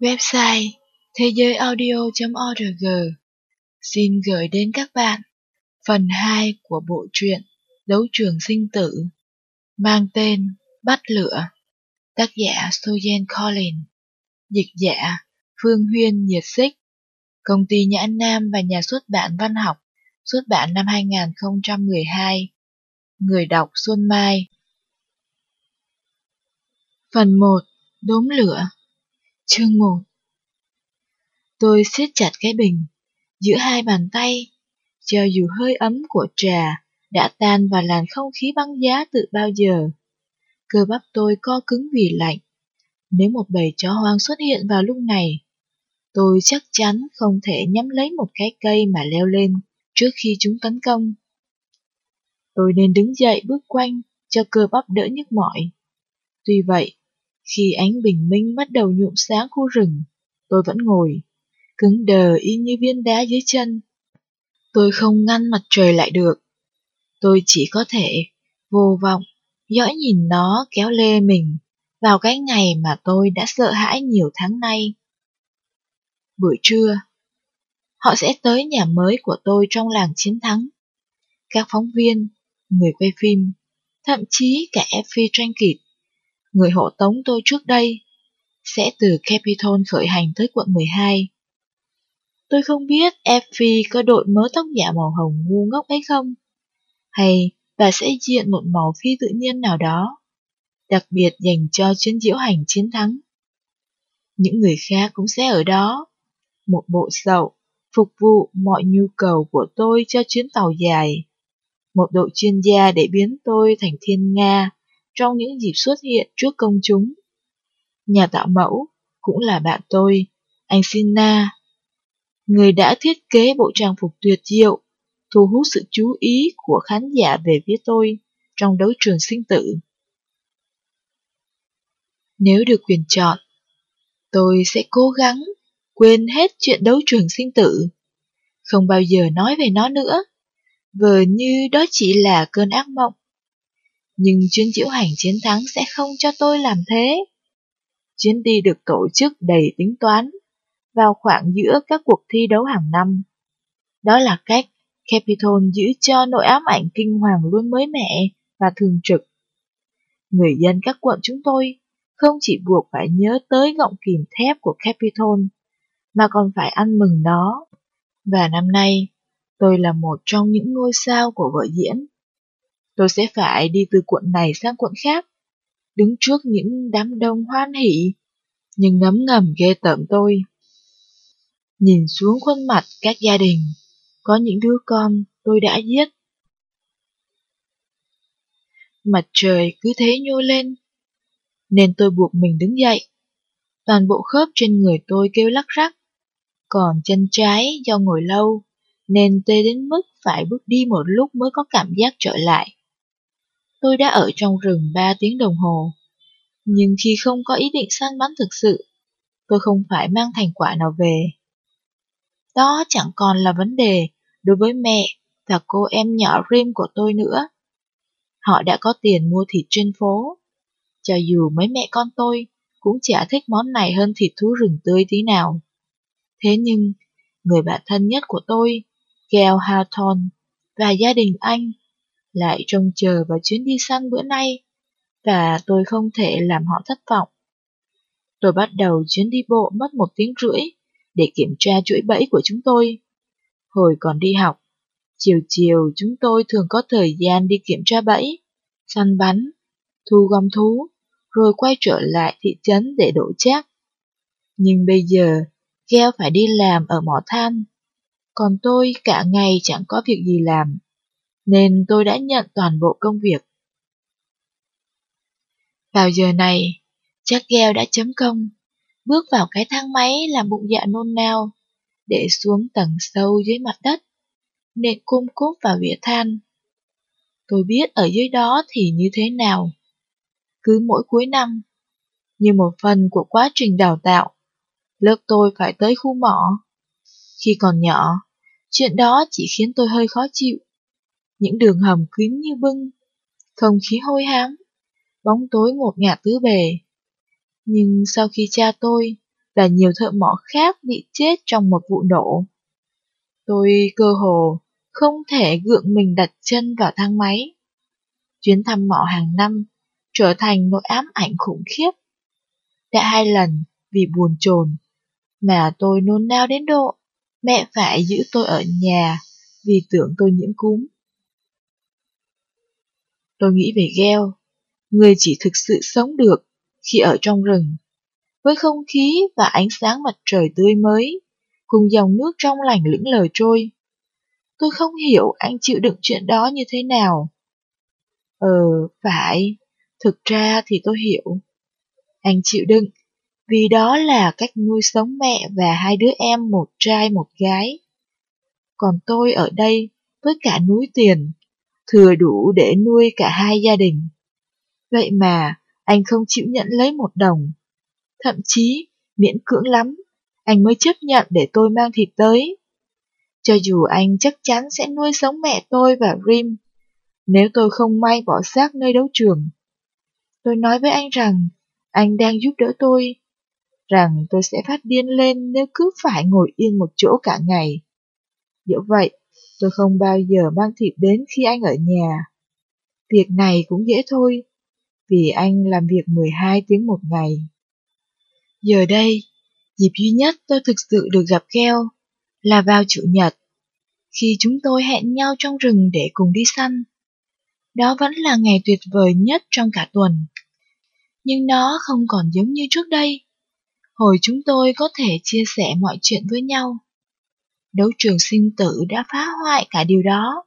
Website thế giới audio.org xin gửi đến các bạn phần 2 của bộ truyện Đấu trường sinh tử, mang tên Bắt lửa. Tác giả Sojen Collins dịch giả Phương Huyên Nhiệt Xích. Công ty Nhã Nam và nhà xuất bản văn học, xuất bản năm 2012 người đọc Xuân Mai. Phần 1 Đốm lửa. Chương 1 Tôi siết chặt cái bình, giữa hai bàn tay, cho dù hơi ấm của trà đã tan vào làn không khí băng giá từ bao giờ. Cơ bắp tôi co cứng vì lạnh. Nếu một bầy chó hoang xuất hiện vào lúc này, tôi chắc chắn không thể nhắm lấy một cái cây mà leo lên trước khi chúng tấn công. Tôi nên đứng dậy bước quanh cho cơ bắp đỡ nhức mỏi. Tuy vậy, khi ánh bình minh bắt đầu nhuộm sáng khu rừng, tôi vẫn ngồi, cứng đờ y như viên đá dưới chân. Tôi không ngăn mặt trời lại được. Tôi chỉ có thể vô vọng, dõi nhìn nó kéo lê mình vào cái ngày mà tôi đã sợ hãi nhiều tháng nay. Buổi trưa, họ sẽ tới nhà mới của tôi trong làng chiến thắng. Các phóng viên, người quay phim, thậm chí cả Effie Tranh Kịt người hộ tống tôi trước đây, sẽ từ Capitol khởi hành tới quận 12. Tôi không biết Effie có đội mớ tóc giả màu hồng ngu ngốc ấy không? Hay bà sẽ diện một màu phi tự nhiên nào đó, đặc biệt dành cho chuyến diễu hành chiến thắng. Những người khác cũng sẽ ở đó, một bộ sậu, phục vụ mọi nhu cầu của tôi cho chuyến tàu dài. Một đội chuyên gia để biến tôi thành thiên Nga trong những dịp xuất hiện trước công chúng. Nhà tạo mẫu cũng là bạn tôi, anh Sina, người đã thiết kế bộ trang phục tuyệt diệu, thu hút sự chú ý của khán giả về phía tôi trong đấu trường sinh tử. Nếu được quyền chọn, tôi sẽ cố gắng quên hết chuyện đấu trường sinh tử, không bao giờ nói về nó nữa, vờ như đó chỉ là cơn ác mộng nhưng chuyến diễu hành chiến thắng sẽ không cho tôi làm thế. Chuyến đi được tổ chức đầy tính toán, vào khoảng giữa các cuộc thi đấu hàng năm. Đó là cách Capitol giữ cho nội ám ảnh kinh hoàng luôn mới mẻ và thường trực. Người dân các quận chúng tôi không chỉ buộc phải nhớ tới gọng kìm thép của Capitol, mà còn phải ăn mừng nó. Và năm nay, tôi là một trong những ngôi sao của vở diễn tôi sẽ phải đi từ quận này sang quận khác, đứng trước những đám đông hoan hỷ, nhưng ngấm ngầm ghê tởm tôi. Nhìn xuống khuôn mặt các gia đình, có những đứa con tôi đã giết. Mặt trời cứ thế nhô lên, nên tôi buộc mình đứng dậy. Toàn bộ khớp trên người tôi kêu lắc rắc, còn chân trái do ngồi lâu, nên tê đến mức phải bước đi một lúc mới có cảm giác trở lại. Tôi đã ở trong rừng 3 tiếng đồng hồ. Nhưng khi không có ý định săn bắn thực sự, tôi không phải mang thành quả nào về. Đó chẳng còn là vấn đề đối với mẹ và cô em nhỏ Rim của tôi nữa. Họ đã có tiền mua thịt trên phố. Cho dù mấy mẹ con tôi cũng chả thích món này hơn thịt thú rừng tươi tí nào. Thế nhưng, người bạn thân nhất của tôi, Gail Hawthorne, và gia đình anh lại trông chờ vào chuyến đi săn bữa nay, và tôi không thể làm họ thất vọng. Tôi bắt đầu chuyến đi bộ mất một tiếng rưỡi để kiểm tra chuỗi bẫy của chúng tôi. Hồi còn đi học, chiều chiều chúng tôi thường có thời gian đi kiểm tra bẫy, săn bắn, thu gom thú, rồi quay trở lại thị trấn để đổ chắc. Nhưng bây giờ, Gheo phải đi làm ở mỏ than, còn tôi cả ngày chẳng có việc gì làm nên tôi đã nhận toàn bộ công việc. Vào giờ này, chắc gheo đã chấm công, bước vào cái thang máy làm bụng dạ nôn nao, để xuống tầng sâu dưới mặt đất, nện cung cúp vào vỉa than. Tôi biết ở dưới đó thì như thế nào. Cứ mỗi cuối năm, như một phần của quá trình đào tạo, lớp tôi phải tới khu mỏ. Khi còn nhỏ, chuyện đó chỉ khiến tôi hơi khó chịu những đường hầm kín như bưng, không khí hôi hám, bóng tối ngột ngạt tứ bề. Nhưng sau khi cha tôi, và nhiều thợ mỏ khác bị chết trong một vụ nổ. Tôi cơ hồ không thể gượng mình đặt chân vào thang máy. Chuyến thăm mỏ hàng năm trở thành nỗi ám ảnh khủng khiếp. Đã hai lần vì buồn chồn mà tôi nôn nao đến độ mẹ phải giữ tôi ở nhà vì tưởng tôi nhiễm cúm. Tôi nghĩ về gheo, người chỉ thực sự sống được khi ở trong rừng, với không khí và ánh sáng mặt trời tươi mới, cùng dòng nước trong lành lững lờ trôi. Tôi không hiểu anh chịu đựng chuyện đó như thế nào. Ờ, phải, thực ra thì tôi hiểu. Anh chịu đựng, vì đó là cách nuôi sống mẹ và hai đứa em một trai một gái. Còn tôi ở đây với cả núi tiền, thừa đủ để nuôi cả hai gia đình. Vậy mà, anh không chịu nhận lấy một đồng. Thậm chí, miễn cưỡng lắm, anh mới chấp nhận để tôi mang thịt tới. Cho dù anh chắc chắn sẽ nuôi sống mẹ tôi và Rim, nếu tôi không may bỏ xác nơi đấu trường. Tôi nói với anh rằng, anh đang giúp đỡ tôi, rằng tôi sẽ phát điên lên nếu cứ phải ngồi yên một chỗ cả ngày. Dẫu vậy, tôi không bao giờ mang thịt đến khi anh ở nhà. Việc này cũng dễ thôi, vì anh làm việc 12 tiếng một ngày. Giờ đây, dịp duy nhất tôi thực sự được gặp Keo là vào Chủ nhật, khi chúng tôi hẹn nhau trong rừng để cùng đi săn. Đó vẫn là ngày tuyệt vời nhất trong cả tuần. Nhưng nó không còn giống như trước đây. Hồi chúng tôi có thể chia sẻ mọi chuyện với nhau. Đấu trường sinh tử đã phá hoại cả điều đó.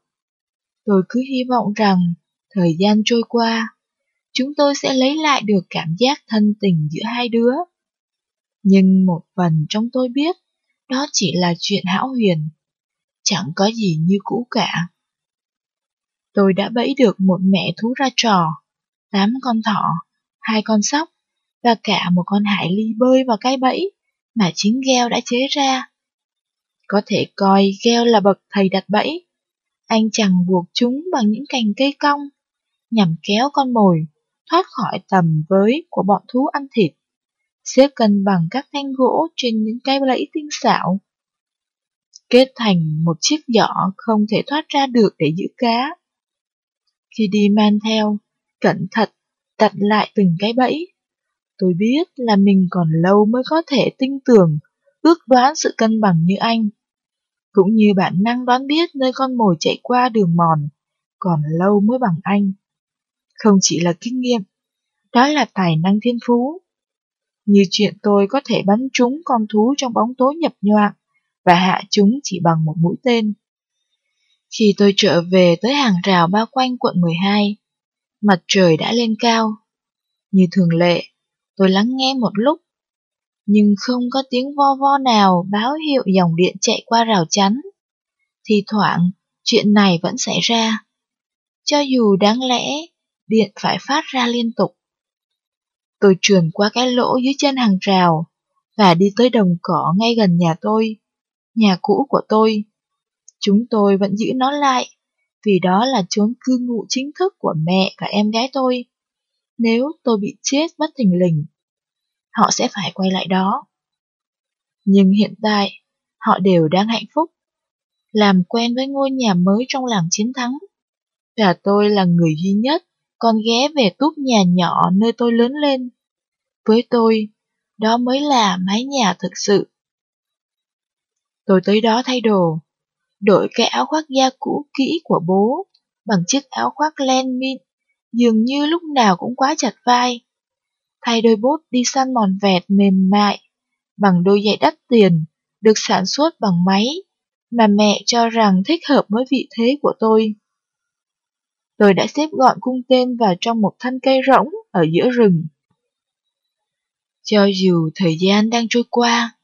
Tôi cứ hy vọng rằng, thời gian trôi qua, chúng tôi sẽ lấy lại được cảm giác thân tình giữa hai đứa. Nhưng một phần trong tôi biết, đó chỉ là chuyện hão huyền, chẳng có gì như cũ cả. Tôi đã bẫy được một mẹ thú ra trò, tám con thỏ, hai con sóc và cả một con hải ly bơi vào cái bẫy mà chính gheo đã chế ra. Có thể coi gheo là bậc thầy đặt bẫy. Anh chẳng buộc chúng bằng những cành cây cong, nhằm kéo con mồi thoát khỏi tầm với của bọn thú ăn thịt, xếp cân bằng các thanh gỗ trên những cây bẫy tinh xảo. Kết thành một chiếc giỏ không thể thoát ra được để giữ cá. Khi đi man theo, cẩn thận đặt lại từng cái bẫy, tôi biết là mình còn lâu mới có thể tinh tưởng ước đoán sự cân bằng như anh. Cũng như bản năng đoán biết nơi con mồi chạy qua đường mòn, còn lâu mới bằng anh. Không chỉ là kinh nghiệm, đó là tài năng thiên phú. Như chuyện tôi có thể bắn trúng con thú trong bóng tối nhập nhoạng và hạ chúng chỉ bằng một mũi tên. Khi tôi trở về tới hàng rào bao quanh quận 12, mặt trời đã lên cao. Như thường lệ, tôi lắng nghe một lúc, nhưng không có tiếng vo vo nào báo hiệu dòng điện chạy qua rào chắn. Thì thoảng, chuyện này vẫn xảy ra. Cho dù đáng lẽ, điện phải phát ra liên tục. Tôi trườn qua cái lỗ dưới chân hàng rào và đi tới đồng cỏ ngay gần nhà tôi, nhà cũ của tôi. Chúng tôi vẫn giữ nó lại, vì đó là chốn cư ngụ chính thức của mẹ và em gái tôi. Nếu tôi bị chết bất thình lình, họ sẽ phải quay lại đó. Nhưng hiện tại, họ đều đang hạnh phúc, làm quen với ngôi nhà mới trong làng chiến thắng. Và tôi là người duy nhất còn ghé về túp nhà nhỏ nơi tôi lớn lên. Với tôi, đó mới là mái nhà thực sự. Tôi tới đó thay đồ, đổi cái áo khoác da cũ kỹ của bố bằng chiếc áo khoác len mịn, dường như lúc nào cũng quá chặt vai. Thay đôi bốt đi săn mòn vẹt mềm mại, bằng đôi giày đắt tiền, được sản xuất bằng máy, mà mẹ cho rằng thích hợp với vị thế của tôi. Tôi đã xếp gọn cung tên vào trong một thân cây rỗng ở giữa rừng. Cho dù thời gian đang trôi qua,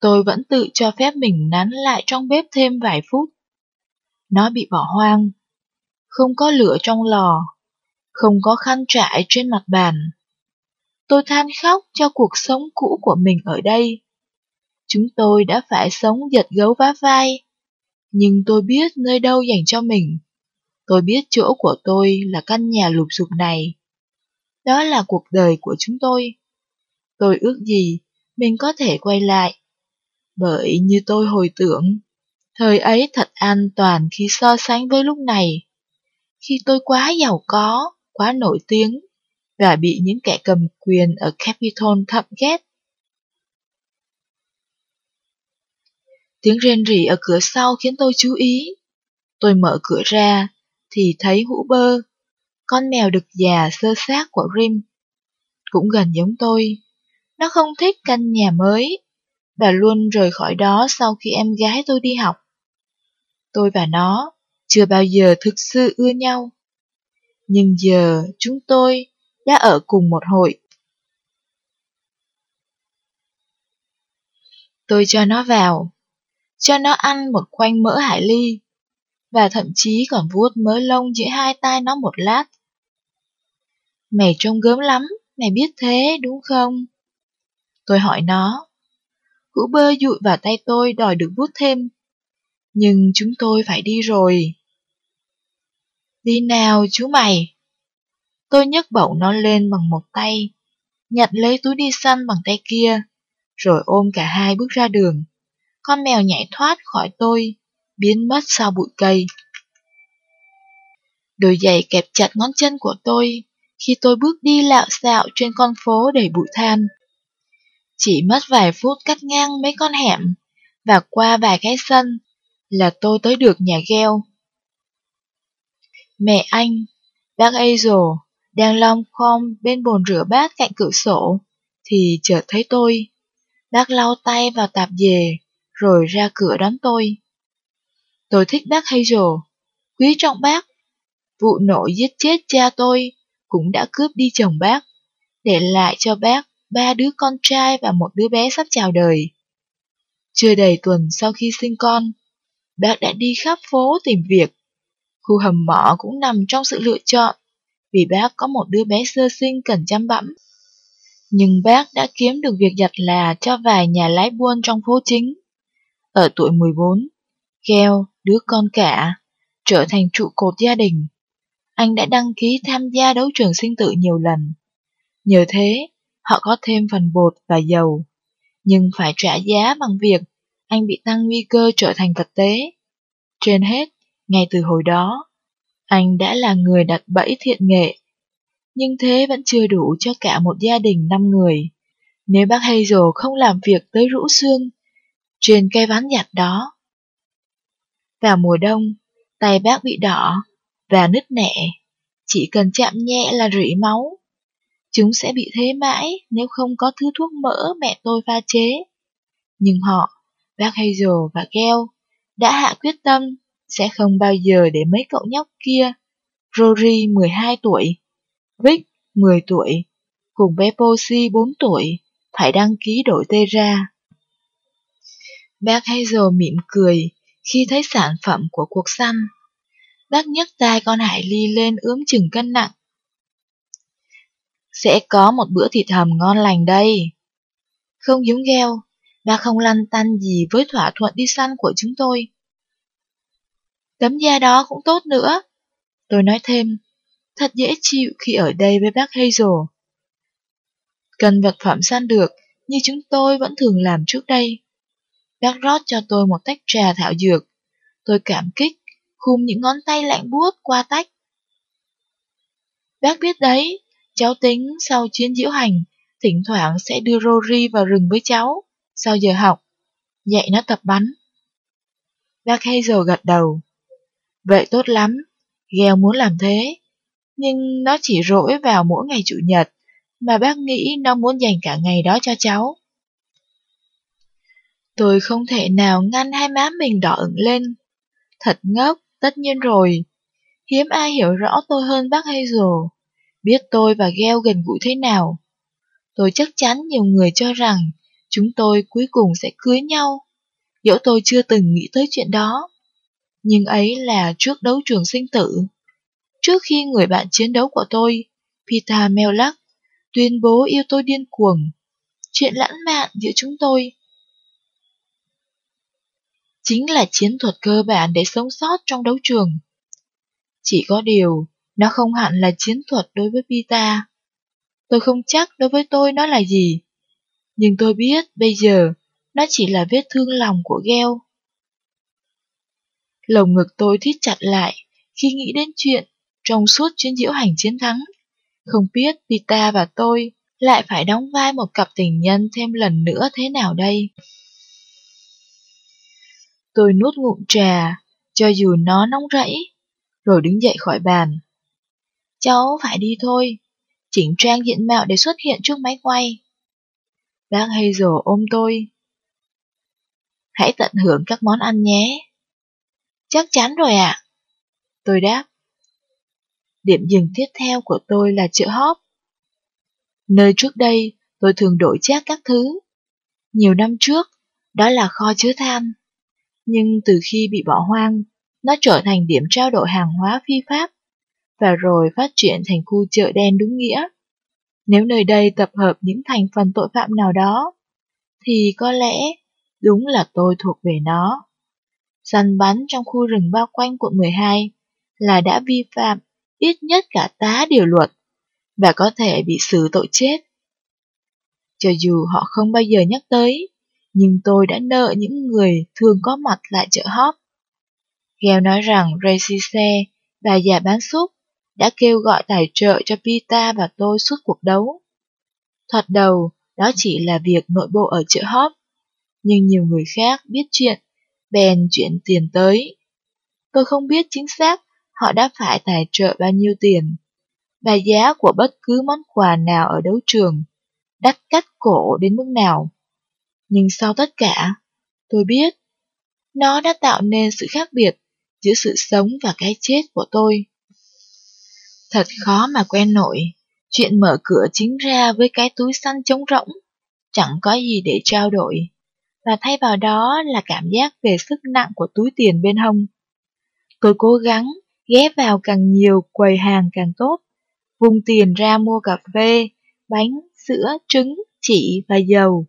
tôi vẫn tự cho phép mình nán lại trong bếp thêm vài phút. Nó bị bỏ hoang, không có lửa trong lò, không có khăn trải trên mặt bàn. Tôi than khóc cho cuộc sống cũ của mình ở đây. Chúng tôi đã phải sống giật gấu vá vai, nhưng tôi biết nơi đâu dành cho mình. Tôi biết chỗ của tôi là căn nhà lụp sụp này. Đó là cuộc đời của chúng tôi. Tôi ước gì mình có thể quay lại. Bởi như tôi hồi tưởng, thời ấy thật an toàn khi so sánh với lúc này. Khi tôi quá giàu có, quá nổi tiếng, và bị những kẻ cầm quyền ở Capitol thậm ghét. Tiếng rên rỉ ở cửa sau khiến tôi chú ý. Tôi mở cửa ra, thì thấy hũ bơ, con mèo đực già sơ xác của Rim. Cũng gần giống tôi, nó không thích căn nhà mới, và luôn rời khỏi đó sau khi em gái tôi đi học. Tôi và nó chưa bao giờ thực sự ưa nhau. Nhưng giờ chúng tôi đã ở cùng một hội. Tôi cho nó vào, cho nó ăn một khoanh mỡ hải ly, và thậm chí còn vuốt mớ lông giữa hai tay nó một lát. Mày trông gớm lắm, mày biết thế đúng không? Tôi hỏi nó. Hữu bơ dụi vào tay tôi đòi được vuốt thêm. Nhưng chúng tôi phải đi rồi. Đi nào chú mày. Tôi nhấc bổng nó lên bằng một tay, nhặt lấy túi đi săn bằng tay kia, rồi ôm cả hai bước ra đường. Con mèo nhảy thoát khỏi tôi, biến mất sau bụi cây. Đôi giày kẹp chặt ngón chân của tôi khi tôi bước đi lạo xạo trên con phố đầy bụi than. Chỉ mất vài phút cắt ngang mấy con hẻm và qua vài cái sân là tôi tới được nhà gheo. Mẹ anh, bác Azel, đang lom khom bên bồn rửa bát cạnh cửa sổ, thì chợt thấy tôi. Bác lau tay vào tạp dề, rồi ra cửa đón tôi. Tôi thích bác Hazel, quý trọng bác. Vụ nổ giết chết cha tôi cũng đã cướp đi chồng bác, để lại cho bác ba đứa con trai và một đứa bé sắp chào đời. Chưa đầy tuần sau khi sinh con, bác đã đi khắp phố tìm việc. Khu hầm mỏ cũng nằm trong sự lựa chọn, vì bác có một đứa bé sơ sinh cần chăm bẵm. Nhưng bác đã kiếm được việc giặt là cho vài nhà lái buôn trong phố chính. Ở tuổi 14, Kheo, đứa con cả, trở thành trụ cột gia đình. Anh đã đăng ký tham gia đấu trường sinh tử nhiều lần. Nhờ thế, họ có thêm phần bột và dầu. Nhưng phải trả giá bằng việc anh bị tăng nguy cơ trở thành vật tế. Trên hết, ngay từ hồi đó, anh đã là người đặt bẫy thiện nghệ. Nhưng thế vẫn chưa đủ cho cả một gia đình năm người. Nếu bác Hazel không làm việc tới rũ xương trên cây ván nhặt đó. Vào mùa đông, tay bác bị đỏ và nứt nẻ. Chỉ cần chạm nhẹ là rỉ máu. Chúng sẽ bị thế mãi nếu không có thứ thuốc mỡ mẹ tôi pha chế. Nhưng họ, bác Hazel và Gale, đã hạ quyết tâm sẽ không bao giờ để mấy cậu nhóc kia, Rory 12 tuổi, Vic 10 tuổi, cùng bé Posey 4 tuổi, phải đăng ký đổi tê ra. Bác Hazel mỉm cười khi thấy sản phẩm của cuộc săn. Bác nhấc tay con hải ly lên ướm chừng cân nặng. Sẽ có một bữa thịt hầm ngon lành đây. Không giống gheo, bác không lăn tăn gì với thỏa thuận đi săn của chúng tôi. Tấm da đó cũng tốt nữa. Tôi nói thêm, thật dễ chịu khi ở đây với bác Hazel. Cần vật phẩm săn được như chúng tôi vẫn thường làm trước đây. Bác rót cho tôi một tách trà thảo dược. Tôi cảm kích, khum những ngón tay lạnh buốt qua tách. Bác biết đấy, cháu tính sau chuyến diễu hành, thỉnh thoảng sẽ đưa Rory vào rừng với cháu, sau giờ học, dạy nó tập bắn. Bác Hazel gật đầu. Vậy tốt lắm, Gheo muốn làm thế. Nhưng nó chỉ rỗi vào mỗi ngày chủ nhật, mà bác nghĩ nó muốn dành cả ngày đó cho cháu. Tôi không thể nào ngăn hai má mình đỏ ửng lên. Thật ngốc, tất nhiên rồi. Hiếm ai hiểu rõ tôi hơn bác Hazel. Biết tôi và Gheo gần gũi thế nào. Tôi chắc chắn nhiều người cho rằng chúng tôi cuối cùng sẽ cưới nhau. Dẫu tôi chưa từng nghĩ tới chuyện đó nhưng ấy là trước đấu trường sinh tử. Trước khi người bạn chiến đấu của tôi, Pita Melak, tuyên bố yêu tôi điên cuồng, chuyện lãng mạn giữa chúng tôi. Chính là chiến thuật cơ bản để sống sót trong đấu trường. Chỉ có điều, nó không hẳn là chiến thuật đối với Pita. Tôi không chắc đối với tôi nó là gì. Nhưng tôi biết bây giờ nó chỉ là vết thương lòng của gheo. Lồng ngực tôi thít chặt lại khi nghĩ đến chuyện trong suốt chuyến diễu hành chiến thắng. Không biết Pita và tôi lại phải đóng vai một cặp tình nhân thêm lần nữa thế nào đây? Tôi nuốt ngụm trà, cho dù nó nóng rẫy, rồi đứng dậy khỏi bàn. Cháu phải đi thôi, chỉnh trang diện mạo để xuất hiện trước máy quay. Bác Hazel ôm tôi. Hãy tận hưởng các món ăn nhé. Chắc chắn rồi ạ. Tôi đáp. Điểm dừng tiếp theo của tôi là chợ hóp. Nơi trước đây tôi thường đổi chác các thứ. Nhiều năm trước, đó là kho chứa than. Nhưng từ khi bị bỏ hoang, nó trở thành điểm trao đổi hàng hóa phi pháp, và rồi phát triển thành khu chợ đen đúng nghĩa. Nếu nơi đây tập hợp những thành phần tội phạm nào đó, thì có lẽ đúng là tôi thuộc về nó. Săn bắn trong khu rừng bao quanh quận 12 là đã vi phạm ít nhất cả tá điều luật và có thể bị xử tội chết. Cho dù họ không bao giờ nhắc tới, nhưng tôi đã nợ những người thường có mặt lại chợ hóp. Gheo nói rằng Racise và già bán súc đã kêu gọi tài trợ cho Pita và tôi suốt cuộc đấu. Thoạt đầu, đó chỉ là việc nội bộ ở chợ hóp, nhưng nhiều người khác biết chuyện, bèn chuyển tiền tới. Tôi không biết chính xác họ đã phải tài trợ bao nhiêu tiền. Và giá của bất cứ món quà nào ở đấu trường, đắt cắt cổ đến mức nào. Nhưng sau tất cả, tôi biết, nó đã tạo nên sự khác biệt giữa sự sống và cái chết của tôi. Thật khó mà quen nổi, chuyện mở cửa chính ra với cái túi xanh trống rỗng, chẳng có gì để trao đổi, và thay vào đó là cảm giác về sức nặng của túi tiền bên hông. Tôi cố gắng ghé vào càng nhiều quầy hàng càng tốt, vùng tiền ra mua cà phê, bánh, sữa, trứng, chỉ và dầu.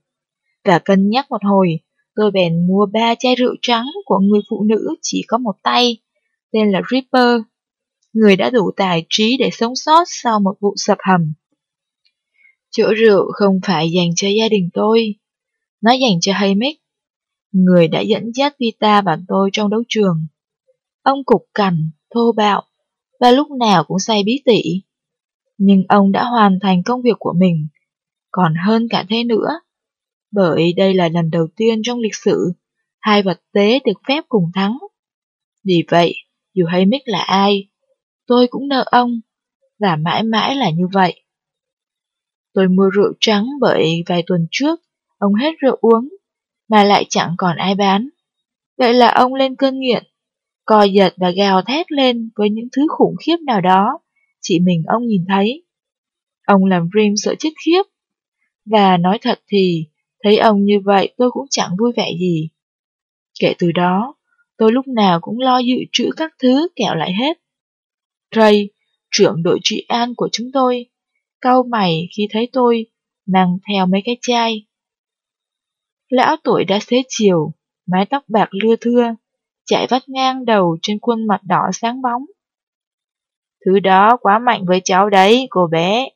Và cân nhắc một hồi, tôi bèn mua ba chai rượu trắng của người phụ nữ chỉ có một tay, tên là Ripper, người đã đủ tài trí để sống sót sau một vụ sập hầm. Chỗ rượu không phải dành cho gia đình tôi, nó dành cho Haymick, người đã dẫn dắt Vita và tôi trong đấu trường. Ông cục cằn, thô bạo, và lúc nào cũng say bí tỉ. Nhưng ông đã hoàn thành công việc của mình, còn hơn cả thế nữa. Bởi đây là lần đầu tiên trong lịch sử, hai vật tế được phép cùng thắng. Vì vậy, dù Haymick là ai, tôi cũng nợ ông, và mãi mãi là như vậy. Tôi mua rượu trắng bởi vài tuần trước, ông hết rượu uống, mà lại chẳng còn ai bán. Vậy là ông lên cơn nghiện co giật và gào thét lên với những thứ khủng khiếp nào đó, chỉ mình ông nhìn thấy. Ông làm Rim sợ chết khiếp. Và nói thật thì, thấy ông như vậy tôi cũng chẳng vui vẻ gì. Kể từ đó, tôi lúc nào cũng lo dự trữ các thứ kẹo lại hết. Ray, trưởng đội trị an của chúng tôi, cau mày khi thấy tôi mang theo mấy cái chai. Lão tuổi đã xế chiều, mái tóc bạc lưa thưa, chạy vắt ngang đầu trên khuôn mặt đỏ sáng bóng. Thứ đó quá mạnh với cháu đấy, cô bé.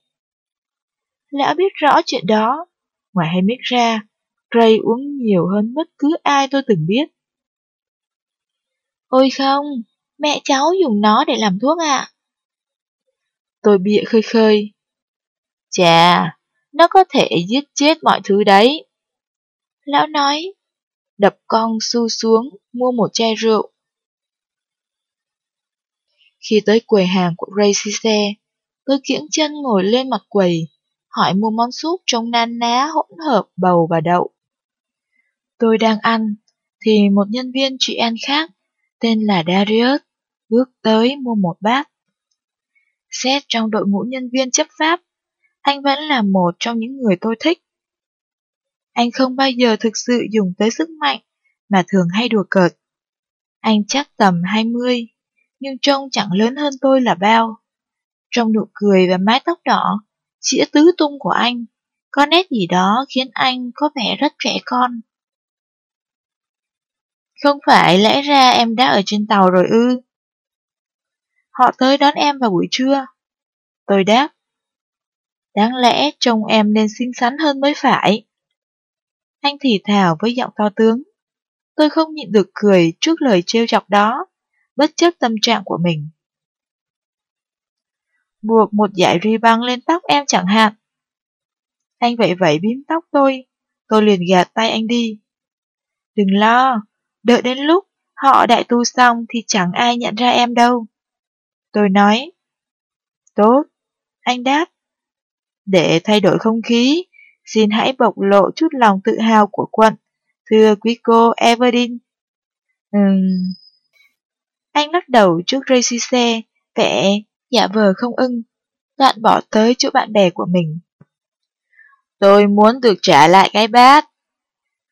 Lão biết rõ chuyện đó. Ngoài hay biết ra, Ray uống nhiều hơn bất cứ ai tôi từng biết. Ôi không, mẹ cháu dùng nó để làm thuốc ạ. Tôi bịa khơi khơi. Chà, nó có thể giết chết mọi thứ đấy. Lão nói, đập con su xuống, mua một chai rượu. Khi tới quầy hàng của Ray xe, tôi kiễng chân ngồi lên mặt quầy, hỏi mua món súp trong nan ná hỗn hợp bầu và đậu. Tôi đang ăn, thì một nhân viên chị ăn khác, tên là Darius, bước tới mua một bát. Xét trong đội ngũ nhân viên chấp pháp, anh vẫn là một trong những người tôi thích. Anh không bao giờ thực sự dùng tới sức mạnh, mà thường hay đùa cợt. Anh chắc tầm 20, nhưng trông chẳng lớn hơn tôi là bao. Trong nụ cười và mái tóc đỏ, chĩa tứ tung của anh, có nét gì đó khiến anh có vẻ rất trẻ con. Không phải lẽ ra em đã ở trên tàu rồi ư? Họ tới đón em vào buổi trưa. Tôi đáp. Đáng lẽ trông em nên xinh xắn hơn mới phải. Anh thì thào với giọng to tướng. Tôi không nhịn được cười trước lời trêu chọc đó, bất chấp tâm trạng của mình. Buộc một dải ri băng lên tóc em chẳng hạn. Anh vậy vậy bím tóc tôi, tôi liền gạt tay anh đi. Đừng lo, đợi đến lúc họ đại tu xong thì chẳng ai nhận ra em đâu. Tôi nói. Tốt, anh đáp. Để thay đổi không khí, xin hãy bộc lộ chút lòng tự hào của quận, thưa quý cô Everdeen. Ừm... Anh lắc đầu trước Racy xe, vẻ giả vờ không ưng, đoạn bỏ tới chỗ bạn bè của mình. Tôi muốn được trả lại cái bát.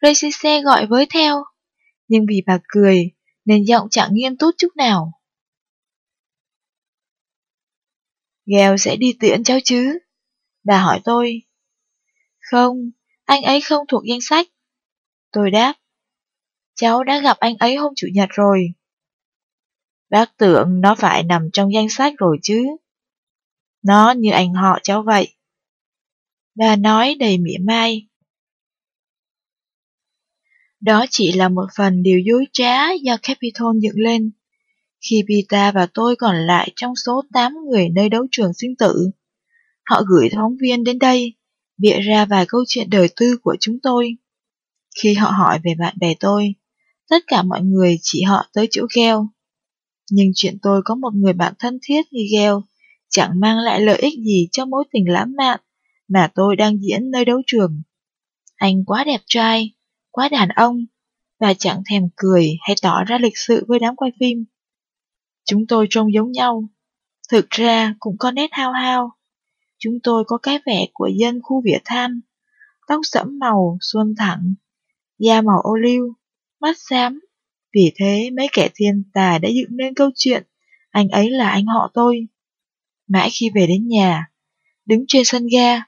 Racy xe gọi với theo, nhưng vì bà cười nên giọng chẳng nghiêm túc chút nào. Gheo sẽ đi tiễn cháu chứ? Bà hỏi tôi. Không, anh ấy không thuộc danh sách. Tôi đáp. Cháu đã gặp anh ấy hôm Chủ nhật rồi. Bác tưởng nó phải nằm trong danh sách rồi chứ. Nó như anh họ cháu vậy. Bà nói đầy mỉa mai. Đó chỉ là một phần điều dối trá do Capitol dựng lên. Khi Pita và tôi còn lại trong số 8 người nơi đấu trường sinh tử, họ gửi phóng viên đến đây, bịa ra vài câu chuyện đời tư của chúng tôi. Khi họ hỏi về bạn bè tôi, tất cả mọi người chỉ họ tới chỗ Gheo. Nhưng chuyện tôi có một người bạn thân thiết như Gheo chẳng mang lại lợi ích gì cho mối tình lãng mạn mà tôi đang diễn nơi đấu trường. Anh quá đẹp trai, quá đàn ông, và chẳng thèm cười hay tỏ ra lịch sự với đám quay phim. Chúng tôi trông giống nhau, thực ra cũng có nét hao hao. Chúng tôi có cái vẻ của dân khu Việt Than, tóc sẫm màu, xuân thẳng, da màu ô liu, mắt xám. Vì thế mấy kẻ thiên tài đã dựng nên câu chuyện, anh ấy là anh họ tôi. Mãi khi về đến nhà, đứng trên sân ga,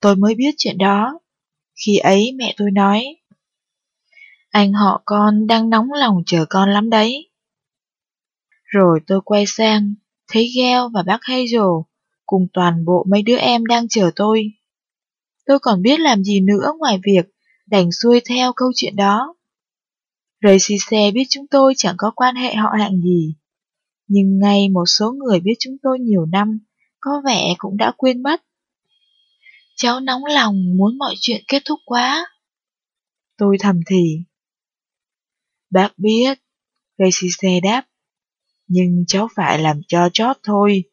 tôi mới biết chuyện đó. Khi ấy mẹ tôi nói, anh họ con đang nóng lòng chờ con lắm đấy. Rồi tôi quay sang, thấy Gheo và bác Hazel cùng toàn bộ mấy đứa em đang chờ tôi. Tôi còn biết làm gì nữa ngoài việc đành xuôi theo câu chuyện đó. Racy xe biết chúng tôi chẳng có quan hệ họ hạng gì, nhưng ngay một số người biết chúng tôi nhiều năm có vẻ cũng đã quên mất. Cháu nóng lòng muốn mọi chuyện kết thúc quá. Tôi thầm thì. Bác biết, Racy xe đáp. Nhưng cháu phải làm cho chót thôi,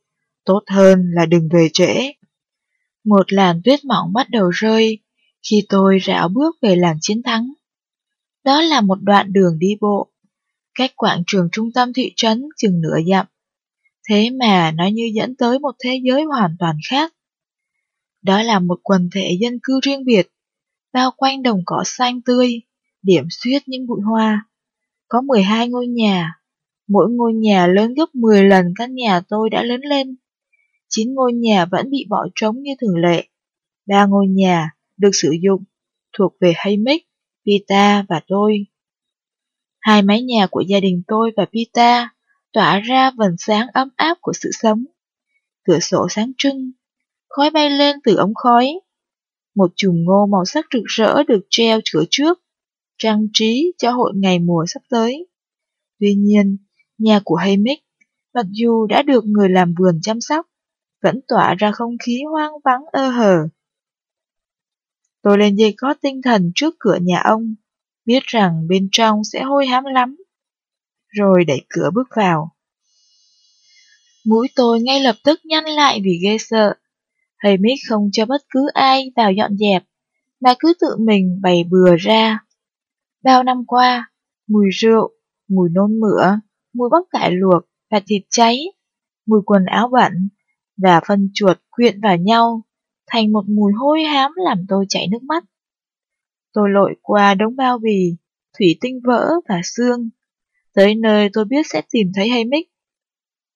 tốt hơn là đừng về trễ. Một làn tuyết mỏng bắt đầu rơi khi tôi rảo bước về làng chiến thắng. Đó là một đoạn đường đi bộ, cách quảng trường trung tâm thị trấn chừng nửa dặm. Thế mà nó như dẫn tới một thế giới hoàn toàn khác. Đó là một quần thể dân cư riêng biệt, bao quanh đồng cỏ xanh tươi, điểm xuyết những bụi hoa. Có 12 ngôi nhà, mỗi ngôi nhà lớn gấp 10 lần căn nhà tôi đã lớn lên. 9 ngôi nhà vẫn bị bỏ trống như thường lệ. Ba ngôi nhà được sử dụng, thuộc về Haymick, Pita và tôi. Hai mái nhà của gia đình tôi và Pita tỏa ra vầng sáng ấm áp của sự sống. Cửa sổ sáng trưng, khói bay lên từ ống khói. Một chùm ngô màu sắc rực rỡ được treo cửa trước, trang trí cho hội ngày mùa sắp tới. Tuy nhiên, nhà của Haymick, mặc dù đã được người làm vườn chăm sóc, vẫn tỏa ra không khí hoang vắng ơ hờ. Tôi lên dây có tinh thần trước cửa nhà ông, biết rằng bên trong sẽ hôi hám lắm. Rồi đẩy cửa bước vào. Mũi tôi ngay lập tức nhăn lại vì ghê sợ. Thầy Mít không cho bất cứ ai vào dọn dẹp, mà cứ tự mình bày bừa ra. Bao năm qua, mùi rượu, mùi nôn mửa, mùi bắp cải luộc và thịt cháy, mùi quần áo bẩn và phân chuột quyện vào nhau thành một mùi hôi hám làm tôi chảy nước mắt. Tôi lội qua đống bao bì, thủy tinh vỡ và xương. Tới nơi tôi biết sẽ tìm thấy Haymick.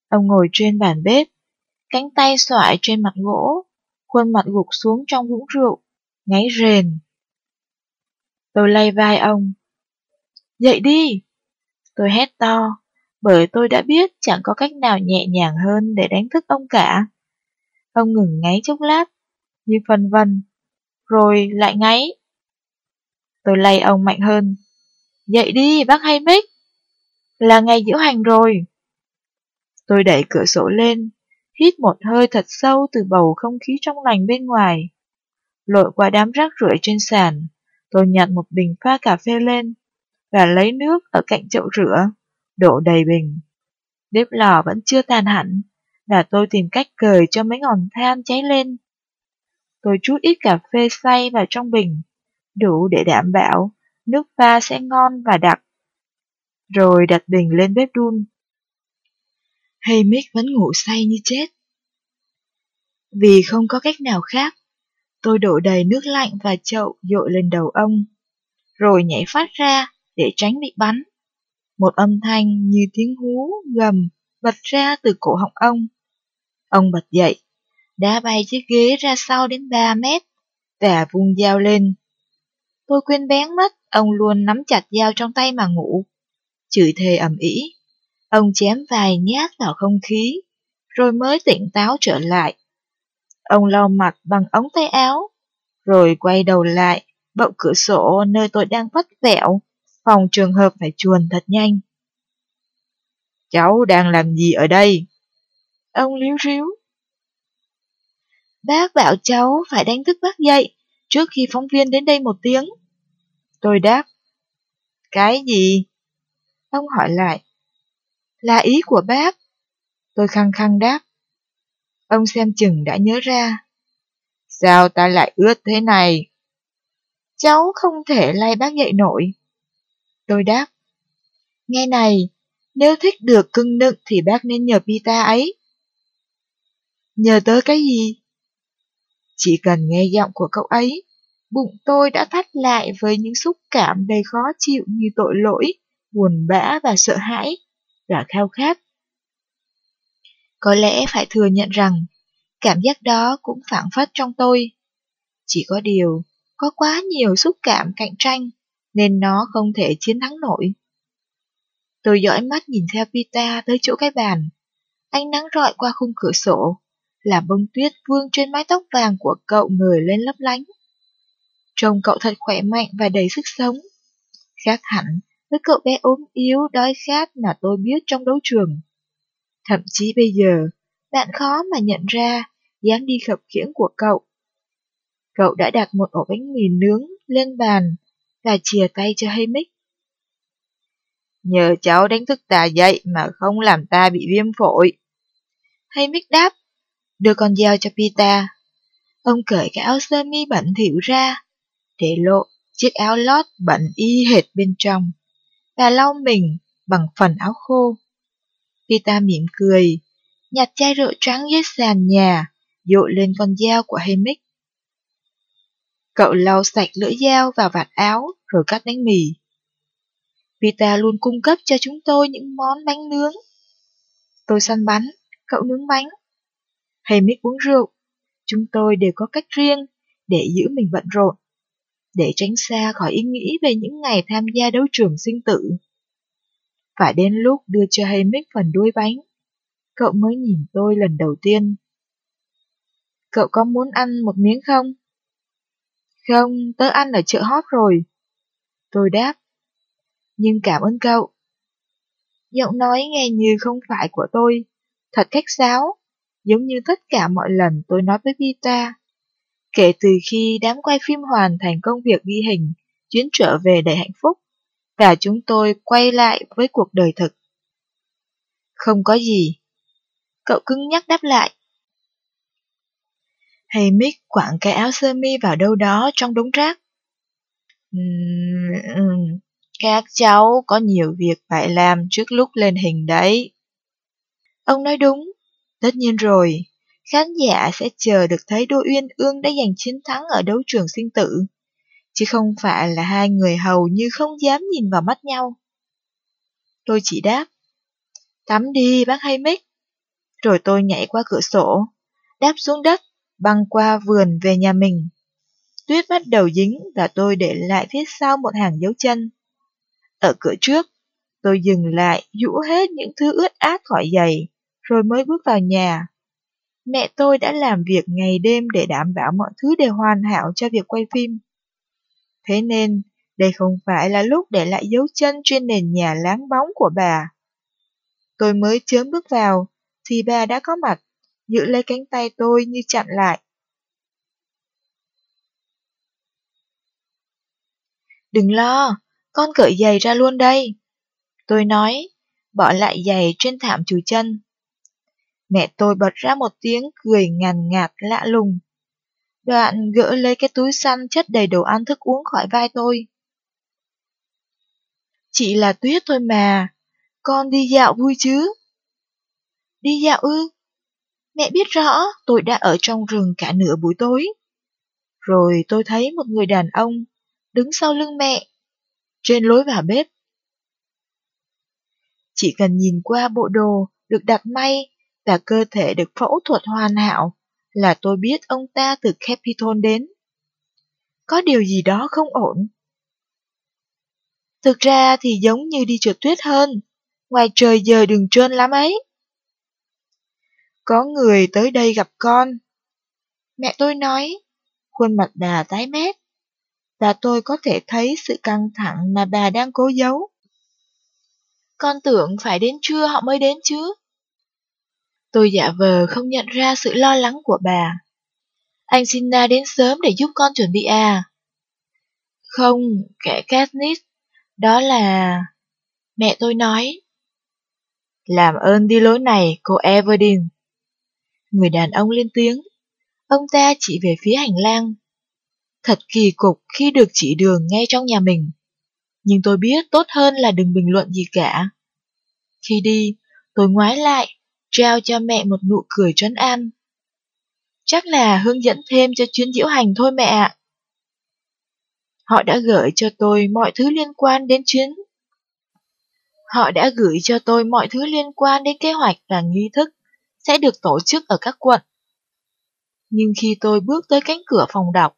Ông ngồi trên bàn bếp, cánh tay xoại trên mặt gỗ, khuôn mặt gục xuống trong vũng rượu, ngáy rền. Tôi lay vai ông. Dậy đi! Tôi hét to, bởi tôi đã biết chẳng có cách nào nhẹ nhàng hơn để đánh thức ông cả. Ông ngừng ngáy chốc lát, như phần vần, rồi lại ngáy. Tôi lay ông mạnh hơn. Dậy đi, bác hay mít. Là ngày diễu hành rồi. Tôi đẩy cửa sổ lên, hít một hơi thật sâu từ bầu không khí trong lành bên ngoài. Lội qua đám rác rưởi trên sàn, tôi nhặt một bình pha cà phê lên và lấy nước ở cạnh chậu rửa, đổ đầy bình. Bếp lò vẫn chưa tan hẳn, là tôi tìm cách cười cho mấy ngọn than cháy lên. Tôi chút ít cà phê xay vào trong bình, đủ để đảm bảo nước pha sẽ ngon và đặc. Rồi đặt bình lên bếp đun. Haymick vẫn ngủ say như chết. Vì không có cách nào khác, tôi đổ đầy nước lạnh và chậu dội lên đầu ông, rồi nhảy phát ra để tránh bị bắn. Một âm thanh như tiếng hú gầm bật ra từ cổ họng ông. Ông bật dậy, đá bay chiếc ghế ra sau đến 3 mét, và vung dao lên. Tôi quên bén mất, ông luôn nắm chặt dao trong tay mà ngủ. Chửi thề ầm ĩ, ông chém vài nhát vào không khí, rồi mới tỉnh táo trở lại. Ông lau mặt bằng ống tay áo, rồi quay đầu lại, bậu cửa sổ nơi tôi đang vắt vẹo, phòng trường hợp phải chuồn thật nhanh. Cháu đang làm gì ở đây? Ông liếu ríu. Bác bảo cháu phải đánh thức bác dậy trước khi phóng viên đến đây một tiếng. Tôi đáp. Cái gì? Ông hỏi lại. Là ý của bác. Tôi khăng khăng đáp. Ông xem chừng đã nhớ ra. Sao ta lại ướt thế này? Cháu không thể lay bác dậy nổi. Tôi đáp. Nghe này, nếu thích được cưng nựng thì bác nên nhờ Pita ấy. Nhờ tới cái gì? Chỉ cần nghe giọng của cậu ấy, bụng tôi đã thắt lại với những xúc cảm đầy khó chịu như tội lỗi, buồn bã và sợ hãi, và khao khát. Có lẽ phải thừa nhận rằng, cảm giác đó cũng phản phất trong tôi. Chỉ có điều, có quá nhiều xúc cảm cạnh tranh, nên nó không thể chiến thắng nổi. Tôi dõi mắt nhìn theo Pita tới chỗ cái bàn. Ánh nắng rọi qua khung cửa sổ, làm bông tuyết vương trên mái tóc vàng của cậu người lên lấp lánh. Trông cậu thật khỏe mạnh và đầy sức sống. Khác hẳn với cậu bé ốm yếu đói khát mà tôi biết trong đấu trường. Thậm chí bây giờ, bạn khó mà nhận ra dáng đi khập khiễng của cậu. Cậu đã đặt một ổ bánh mì nướng lên bàn và chìa tay cho Haymick. Nhờ cháu đánh thức ta dậy mà không làm ta bị viêm phổi. Haymick đáp, đưa con dao cho Pita. Ông cởi cái áo sơ mi bẩn thỉu ra, để lộ chiếc áo lót bẩn y hệt bên trong, và lau mình bằng phần áo khô. Pita mỉm cười, nhặt chai rượu trắng dưới sàn nhà, dội lên con dao của Hemic. Cậu lau sạch lưỡi dao vào vạt áo rồi cắt bánh mì. Pita luôn cung cấp cho chúng tôi những món bánh nướng. Tôi săn bắn, cậu nướng bánh hay mít uống rượu. Chúng tôi đều có cách riêng để giữ mình bận rộn, để tránh xa khỏi ý nghĩ về những ngày tham gia đấu trường sinh tử. Phải đến lúc đưa cho Hamick phần đuôi bánh, cậu mới nhìn tôi lần đầu tiên. Cậu có muốn ăn một miếng không? Không, tớ ăn ở chợ hót rồi. Tôi đáp. Nhưng cảm ơn cậu. Giọng nói nghe như không phải của tôi, thật khách sáo, giống như tất cả mọi lần tôi nói với Vita. Kể từ khi đám quay phim hoàn thành công việc ghi hình, chuyến trở về đầy hạnh phúc, và chúng tôi quay lại với cuộc đời thực. Không có gì. Cậu cứng nhắc đáp lại. Hay Mick quẳng cái áo sơ mi vào đâu đó trong đống rác. Uhm, các cháu có nhiều việc phải làm trước lúc lên hình đấy. Ông nói đúng, tất nhiên rồi, khán giả sẽ chờ được thấy đôi uyên ương đã giành chiến thắng ở đấu trường sinh tử chứ không phải là hai người hầu như không dám nhìn vào mắt nhau. Tôi chỉ đáp, tắm đi bác hay mít. Rồi tôi nhảy qua cửa sổ, đáp xuống đất, băng qua vườn về nhà mình. Tuyết bắt đầu dính và tôi để lại phía sau một hàng dấu chân. Ở cửa trước, tôi dừng lại dũ hết những thứ ướt át khỏi giày, rồi mới bước vào nhà. Mẹ tôi đã làm việc ngày đêm để đảm bảo mọi thứ đều hoàn hảo cho việc quay phim. Thế nên, Đây không phải là lúc để lại dấu chân trên nền nhà láng bóng của bà. Tôi mới chớm bước vào, thì bà đã có mặt, giữ lấy cánh tay tôi như chặn lại. Đừng lo, con cởi giày ra luôn đây. Tôi nói, bỏ lại giày trên thảm chùi chân. Mẹ tôi bật ra một tiếng cười ngàn ngạt lạ lùng. Đoạn gỡ lấy cái túi xanh chất đầy đồ ăn thức uống khỏi vai tôi. Chị là Tuyết thôi mà, con đi dạo vui chứ? Đi dạo ư? Mẹ biết rõ tôi đã ở trong rừng cả nửa buổi tối. Rồi tôi thấy một người đàn ông đứng sau lưng mẹ, trên lối vào bếp. Chỉ cần nhìn qua bộ đồ được đặt may và cơ thể được phẫu thuật hoàn hảo là tôi biết ông ta từ Capitol đến. Có điều gì đó không ổn. Thực ra thì giống như đi trượt tuyết hơn, ngoài trời giờ đường trơn lắm ấy. Có người tới đây gặp con. Mẹ tôi nói, khuôn mặt bà tái mét, và tôi có thể thấy sự căng thẳng mà bà đang cố giấu. Con tưởng phải đến trưa họ mới đến chứ. Tôi giả vờ không nhận ra sự lo lắng của bà. Anh xin Na đến sớm để giúp con chuẩn bị à? Không, kẻ Katniss, đó là... Mẹ tôi nói. Làm ơn đi lối này, cô Everdeen. Người đàn ông lên tiếng. Ông ta chỉ về phía hành lang. Thật kỳ cục khi được chỉ đường ngay trong nhà mình. Nhưng tôi biết tốt hơn là đừng bình luận gì cả. Khi đi, tôi ngoái lại, trao cho mẹ một nụ cười trấn an. Chắc là hướng dẫn thêm cho chuyến diễu hành thôi mẹ ạ. Họ đã gửi cho tôi mọi thứ liên quan đến chuyến. Họ đã gửi cho tôi mọi thứ liên quan đến kế hoạch và nghi thức sẽ được tổ chức ở các quận. Nhưng khi tôi bước tới cánh cửa phòng đọc,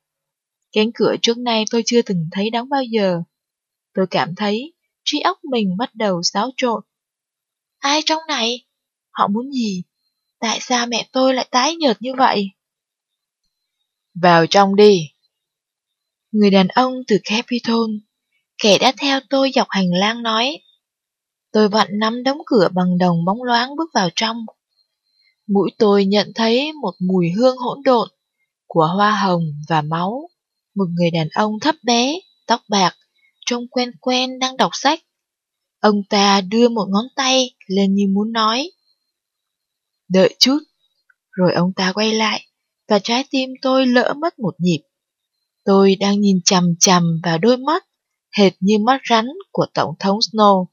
cánh cửa trước nay tôi chưa từng thấy đóng bao giờ, tôi cảm thấy trí óc mình bắt đầu xáo trộn. Ai trong này? Họ muốn gì? Tại sao mẹ tôi lại tái nhợt như vậy? Vào trong đi. Người đàn ông từ Capitol, kẻ đã theo tôi dọc hành lang nói. Tôi vặn nắm đóng cửa bằng đồng bóng loáng bước vào trong. Mũi tôi nhận thấy một mùi hương hỗn độn của hoa hồng và máu. Một người đàn ông thấp bé, tóc bạc, trông quen quen đang đọc sách. Ông ta đưa một ngón tay lên như muốn nói. Đợi chút. Rồi ông ta quay lại, và trái tim tôi lỡ mất một nhịp. Tôi đang nhìn chằm chằm vào đôi mắt, hệt như mắt rắn của Tổng thống Snow.